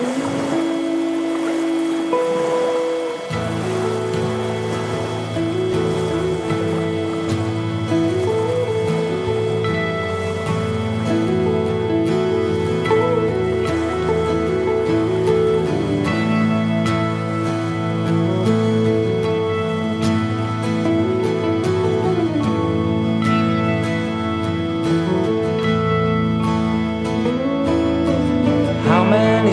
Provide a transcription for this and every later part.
How many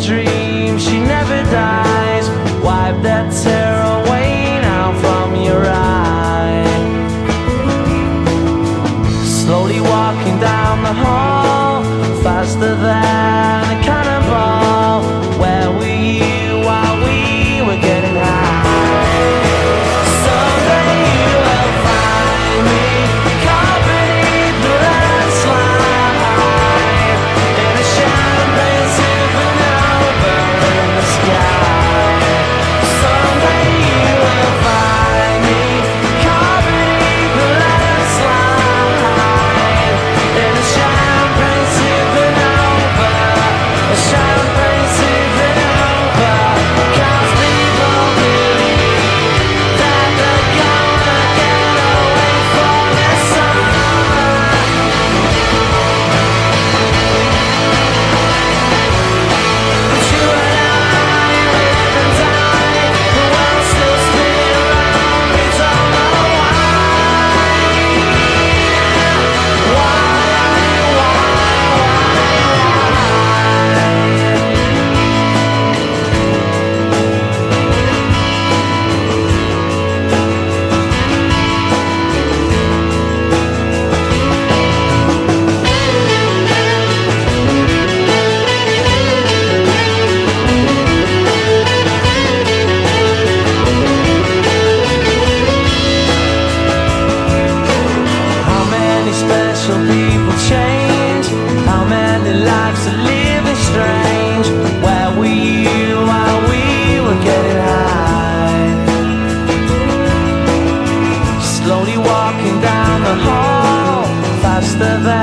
dream, she never dies. Wipe that tear away now from your eye. Slowly walking down the hall, faster than. slowly walking down the hall faster than